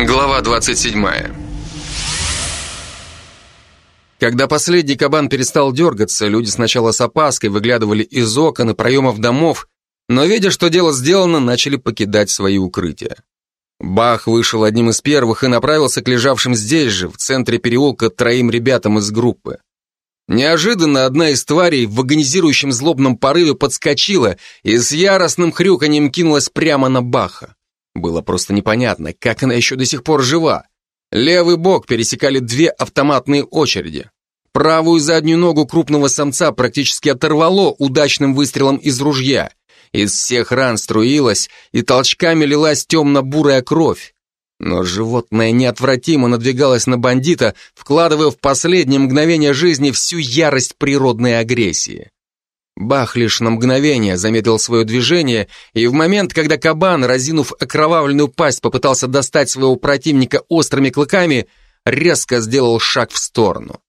Глава 27 Когда последний кабан перестал дергаться, люди сначала с опаской выглядывали из окон и проемов домов, но, видя, что дело сделано, начали покидать свои укрытия. Бах вышел одним из первых и направился к лежавшим здесь же, в центре переулка, троим ребятам из группы. Неожиданно одна из тварей в агонизирующем злобном порыве подскочила и с яростным хрюканьем кинулась прямо на Баха. Было просто непонятно, как она еще до сих пор жива. Левый бок пересекали две автоматные очереди. Правую заднюю ногу крупного самца практически оторвало удачным выстрелом из ружья. Из всех ран струилась и толчками лилась темно-бурая кровь. Но животное неотвратимо надвигалось на бандита, вкладывая в последнее мгновение жизни всю ярость природной агрессии. Бах лишь на мгновение замедлил свое движение, и в момент, когда кабан, разинув окровавленную пасть, попытался достать своего противника острыми клыками, резко сделал шаг в сторону.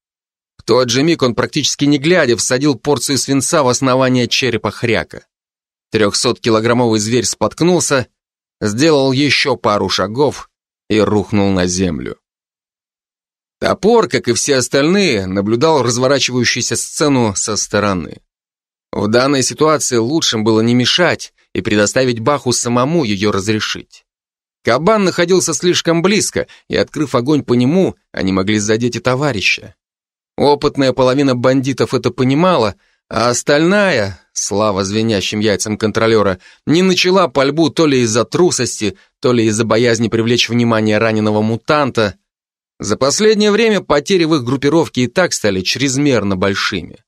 В тот же миг он практически не глядя всадил порцию свинца в основание черепа хряка. Трехсоткилограммовый зверь споткнулся, сделал еще пару шагов и рухнул на землю. Топор, как и все остальные, наблюдал разворачивающуюся сцену со стороны. В данной ситуации лучшим было не мешать и предоставить Баху самому ее разрешить. Кабан находился слишком близко, и, открыв огонь по нему, они могли задеть и товарища. Опытная половина бандитов это понимала, а остальная, слава звенящим яйцам контролера, не начала пальбу то ли из-за трусости, то ли из-за боязни привлечь внимание раненого мутанта. За последнее время потери в их группировке и так стали чрезмерно большими.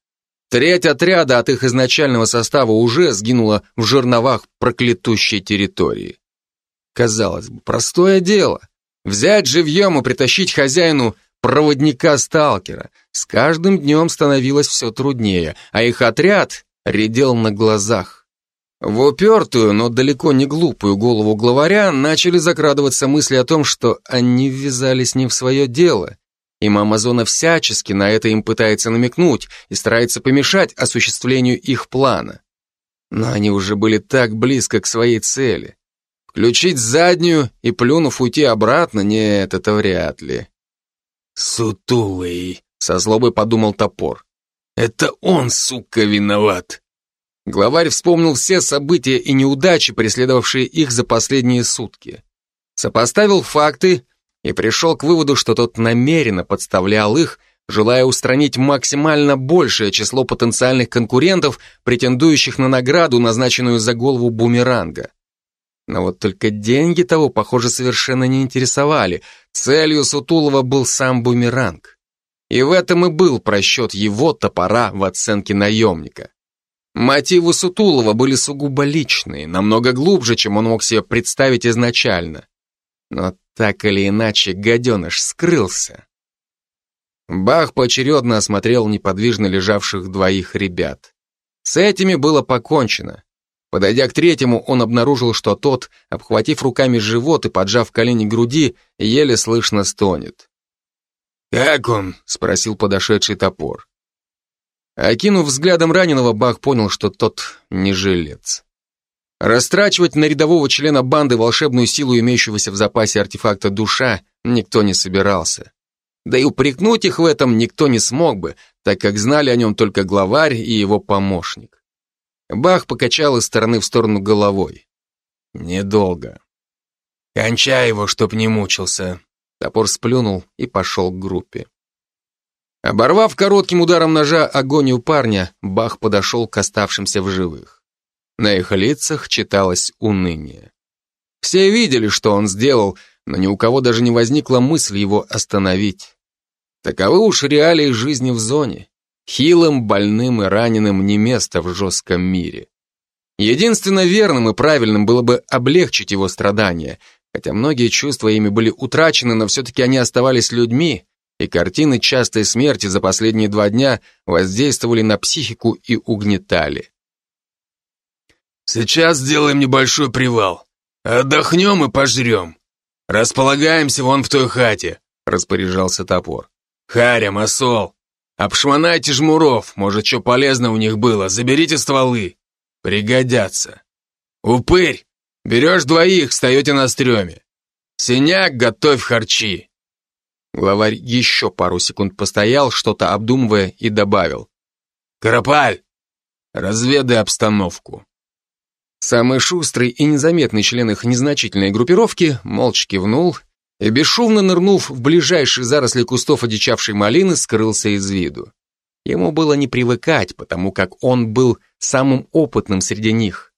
Треть отряда от их изначального состава уже сгинула в жерновах проклятущей территории. Казалось бы, простое дело. Взять живьем и притащить хозяину проводника-сталкера. С каждым днем становилось все труднее, а их отряд редел на глазах. В упертую, но далеко не глупую голову главаря начали закрадываться мысли о том, что они ввязались не в свое дело и Амазона всячески на это им пытается намекнуть и старается помешать осуществлению их плана. Но они уже были так близко к своей цели. Включить заднюю и, плюнув, уйти обратно, нет, это вряд ли. «Сутулый», — со злобой подумал топор. «Это он, сука, виноват». Главарь вспомнил все события и неудачи, преследовавшие их за последние сутки. Сопоставил факты и пришел к выводу, что тот намеренно подставлял их, желая устранить максимально большее число потенциальных конкурентов, претендующих на награду, назначенную за голову бумеранга. Но вот только деньги того, похоже, совершенно не интересовали. Целью Сутулова был сам бумеранг. И в этом и был просчет его топора в оценке наемника. Мотивы Сутулова были сугубо личные, намного глубже, чем он мог себе представить изначально. Но так или иначе, гаденыш скрылся. Бах поочередно осмотрел неподвижно лежавших двоих ребят. С этими было покончено. Подойдя к третьему, он обнаружил, что тот, обхватив руками живот и поджав колени груди, еле слышно стонет. «Как он?» — спросил подошедший топор. Окинув взглядом раненого, Бах понял, что тот не жилец. Растрачивать на рядового члена банды волшебную силу имеющегося в запасе артефакта душа никто не собирался. Да и упрекнуть их в этом никто не смог бы, так как знали о нем только главарь и его помощник. Бах покачал из стороны в сторону головой. Недолго. «Кончай его, чтоб не мучился». Топор сплюнул и пошел к группе. Оборвав коротким ударом ножа агонию парня, Бах подошел к оставшимся в живых. На их лицах читалось уныние. Все видели, что он сделал, но ни у кого даже не возникла мысль его остановить. Таковы уж реалии жизни в зоне. Хилым, больным и раненым не место в жестком мире. Единственно верным и правильным было бы облегчить его страдания, хотя многие чувства ими были утрачены, но все-таки они оставались людьми, и картины частой смерти за последние два дня воздействовали на психику и угнетали. Сейчас сделаем небольшой привал. Отдохнем и пожрем. Располагаемся вон в той хате, распоряжался топор. Харя, масол, обшмонайте жмуров, может, что полезно у них было, заберите стволы. Пригодятся. Упырь, берешь двоих, встаете на стреме. Синяк, готовь харчи. Главарь еще пару секунд постоял, что-то обдумывая, и добавил. «Карапаль, разведай обстановку». Самый шустрый и незаметный член их незначительной группировки молча кивнул и, бесшумно нырнув в ближайшие заросли кустов одичавшей малины, скрылся из виду. Ему было не привыкать, потому как он был самым опытным среди них.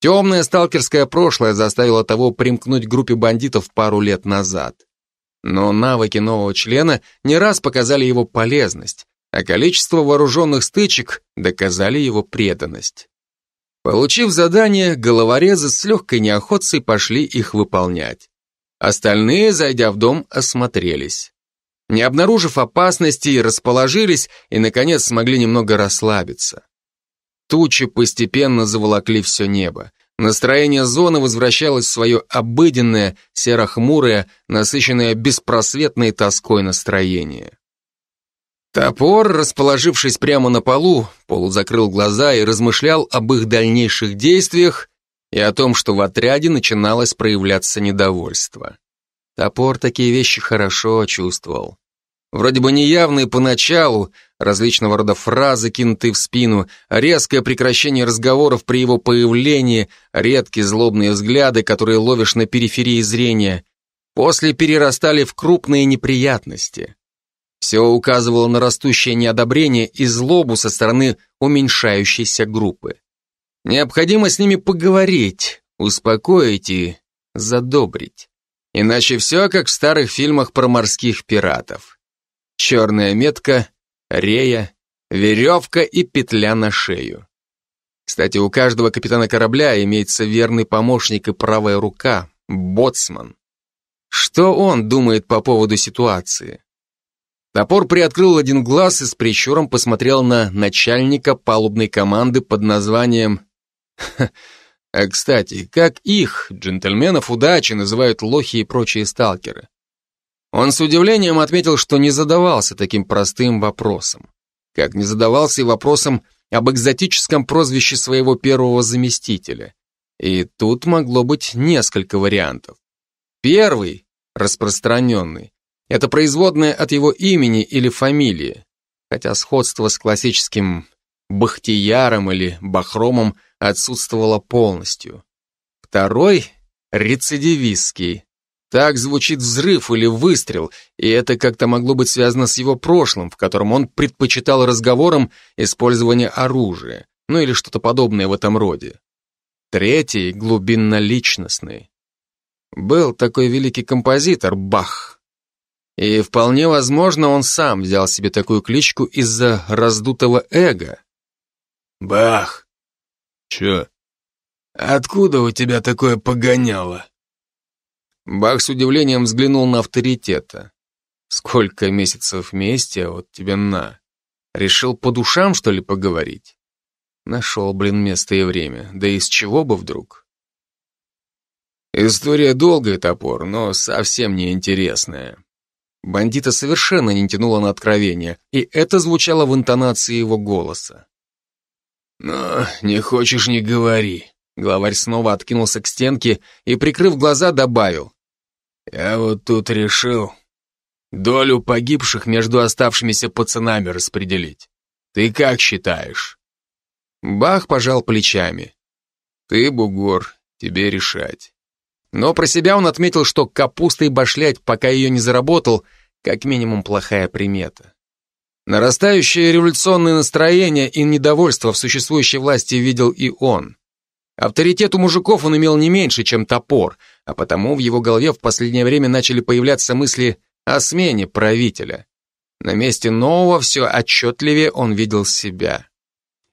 Темное сталкерское прошлое заставило того примкнуть к группе бандитов пару лет назад. Но навыки нового члена не раз показали его полезность, а количество вооруженных стычек доказали его преданность. Получив задание, головорезы с легкой неохотцей пошли их выполнять. Остальные, зайдя в дом, осмотрелись. Не обнаружив опасности, расположились и, наконец, смогли немного расслабиться. Тучи постепенно заволокли все небо. Настроение зоны возвращалось в свое обыденное, серо-хмурое, насыщенное беспросветной тоской настроение. Топор, расположившись прямо на полу, полузакрыл глаза и размышлял об их дальнейших действиях и о том, что в отряде начиналось проявляться недовольство. Топор такие вещи хорошо чувствовал. Вроде бы неявные поначалу, различного рода фразы, кинутые в спину, резкое прекращение разговоров при его появлении, редкие злобные взгляды, которые ловишь на периферии зрения, после перерастали в крупные неприятности. Все указывало на растущее неодобрение и злобу со стороны уменьшающейся группы. Необходимо с ними поговорить, успокоить и задобрить. Иначе все как в старых фильмах про морских пиратов. Черная метка, рея, веревка и петля на шею. Кстати, у каждого капитана корабля имеется верный помощник и правая рука, боцман. Что он думает по поводу ситуации? Топор приоткрыл один глаз и с прищуром посмотрел на начальника палубной команды под названием... А, кстати, как их, джентльменов удачи, называют лохи и прочие сталкеры? Он с удивлением отметил, что не задавался таким простым вопросом. Как не задавался и вопросом об экзотическом прозвище своего первого заместителя. И тут могло быть несколько вариантов. Первый, распространенный, это производное от его имени или фамилии, хотя сходство с классическим Бахтияром или Бахромом отсутствовало полностью. Второй — рецидивистский. Так звучит взрыв или выстрел, и это как-то могло быть связано с его прошлым, в котором он предпочитал разговорам использование оружия, ну или что-то подобное в этом роде. Третий — глубинно-личностный. Был такой великий композитор Бах. И вполне возможно, он сам взял себе такую кличку из-за раздутого эго. Бах! Чё? Откуда у тебя такое погоняло? Бах с удивлением взглянул на авторитета. Сколько месяцев вместе, а вот тебе на. Решил по душам, что ли, поговорить? Нашел, блин, место и время. Да из чего бы вдруг? История долгая, топор, но совсем не интересная. Бандита совершенно не тянуло на откровение, и это звучало в интонации его голоса. «Но не хочешь, не говори». Главарь снова откинулся к стенке и, прикрыв глаза, добавил. «Я вот тут решил долю погибших между оставшимися пацанами распределить. Ты как считаешь?» Бах пожал плечами. «Ты, бугор, тебе решать». Но про себя он отметил, что капустой башлять, пока ее не заработал, как минимум плохая примета. Нарастающее революционное настроение и недовольство в существующей власти видел и он. Авторитет у мужиков он имел не меньше, чем топор, а потому в его голове в последнее время начали появляться мысли о смене правителя. На месте нового все отчетливее он видел себя.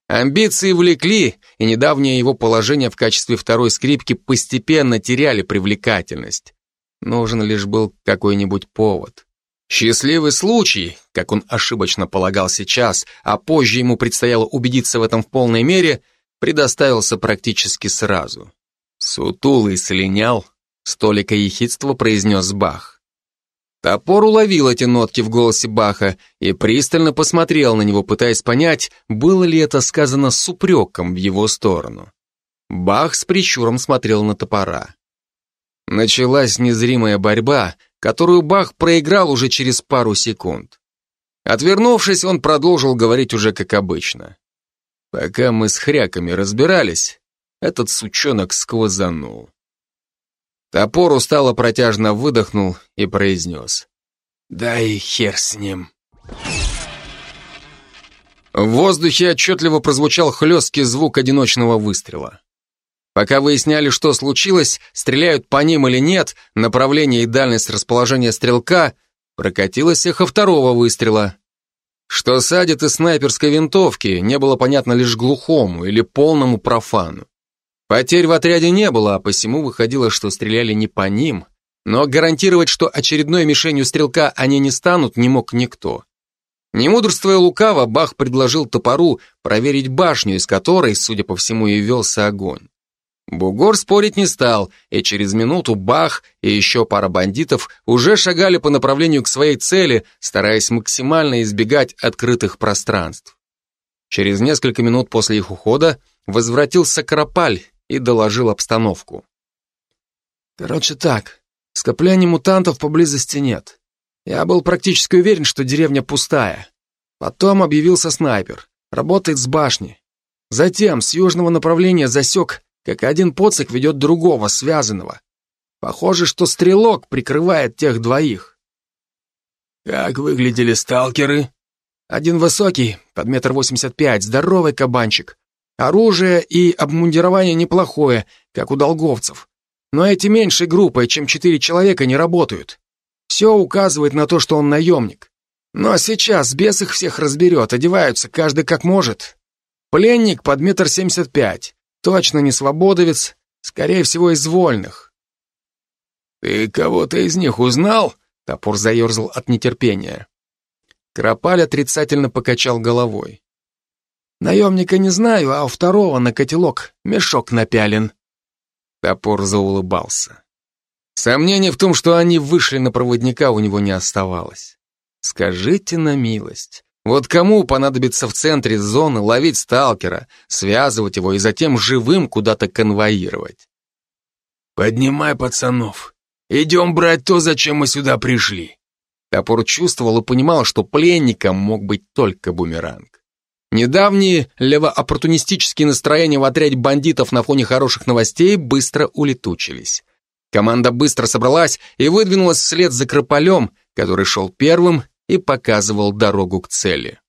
Амбиции влекли, и недавнее его положение в качестве второй скрипки постепенно теряли привлекательность. Нужен лишь был какой-нибудь повод. Счастливый случай, как он ошибочно полагал сейчас, а позже ему предстояло убедиться в этом в полной мере, предоставился практически сразу. Сутулый слинял, столика ехидства произнес Бах. Топор уловил эти нотки в голосе Баха и пристально посмотрел на него, пытаясь понять, было ли это сказано с упреком в его сторону. Бах с прищуром смотрел на топора. Началась незримая борьба, которую Бах проиграл уже через пару секунд. Отвернувшись, он продолжил говорить уже как обычно. Пока мы с хряками разбирались, этот сучонок сквозанул. Топор устало протяжно выдохнул и произнес. «Да и хер с ним». В воздухе отчетливо прозвучал хлесткий звук одиночного выстрела. Пока выясняли, что случилось, стреляют по ним или нет, направление и дальность расположения стрелка, прокатилось эхо второго выстрела. Что садит из снайперской винтовки, не было понятно лишь глухому или полному профану. Потерь в отряде не было, а посему выходило, что стреляли не по ним, но гарантировать, что очередной мишенью стрелка они не станут, не мог никто. Не мудрствуя лукаво, Бах предложил топору проверить башню, из которой, судя по всему, и велся огонь. Бугор спорить не стал, и через минуту Бах и еще пара бандитов уже шагали по направлению к своей цели, стараясь максимально избегать открытых пространств. Через несколько минут после их ухода возвратился Карапаль и доложил обстановку. «Короче так, скоплений мутантов поблизости нет. Я был практически уверен, что деревня пустая. Потом объявился снайпер, работает с башни. Затем с южного направления засек как один поцик ведет другого, связанного. Похоже, что стрелок прикрывает тех двоих. Как выглядели сталкеры? Один высокий, под метр восемьдесят пять, здоровый кабанчик. Оружие и обмундирование неплохое, как у долговцев. Но эти меньшей группой, чем четыре человека, не работают. Все указывает на то, что он наемник. Но сейчас бес их всех разберет, одеваются каждый как может. Пленник под метр семьдесят пять. Точно не свободовец, скорее всего, из вольных. «Ты кого-то из них узнал?» Топор заерзал от нетерпения. Кропаль отрицательно покачал головой. «Наемника не знаю, а у второго на котелок мешок напялен». Топор заулыбался. Сомнений в том, что они вышли на проводника, у него не оставалось. Скажите на милость, вот кому понадобится в центре зоны ловить сталкера, связывать его и затем живым куда-то конвоировать? «Поднимай пацанов. Идем брать то, зачем мы сюда пришли». Топор чувствовал и понимал, что пленником мог быть только бумеранг. Недавние левооппортунистические настроения в отряде бандитов на фоне хороших новостей быстро улетучились. Команда быстро собралась и выдвинулась вслед за Крополем, который шел первым и показывал дорогу к цели.